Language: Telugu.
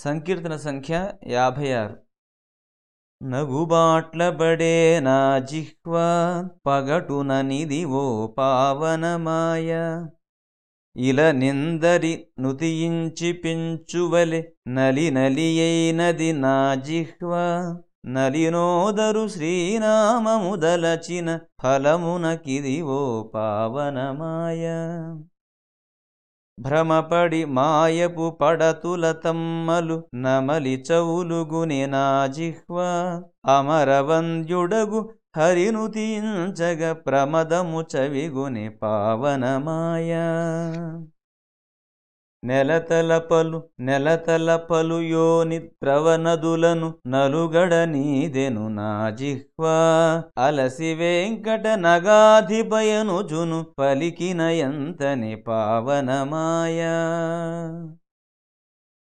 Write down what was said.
సంకీర్తన సంఖ్య యాభై ఆరు నగుబాట్లబడే నా జిహ్వ పగటున నిదివో పావనమాయ. ఇల నిందరి నుతియించి పెంచువలె నలి నలియైనది నా జిహ్వ. నలినోదరు శ్రీనామముదలచిన ఫలమునకిది ఫలమునకిదివో పావనమాయ. భ్రమపడి మాయపు పడతుల తమ్మలు నమలి చౌలుగునే నా జిహ్వ. అమరవంద్యుడగు హరినుతించగ ప్రమదము చవిగుని పావనమాయ నెలతలపలు నెలతలపలు యోని ద్రవనదులను నలుగడ నీదెను నా జిహ్వ. అలసి వెంకట నగాధిపయనుజును పలికిన ఎంతని పావనమాయ.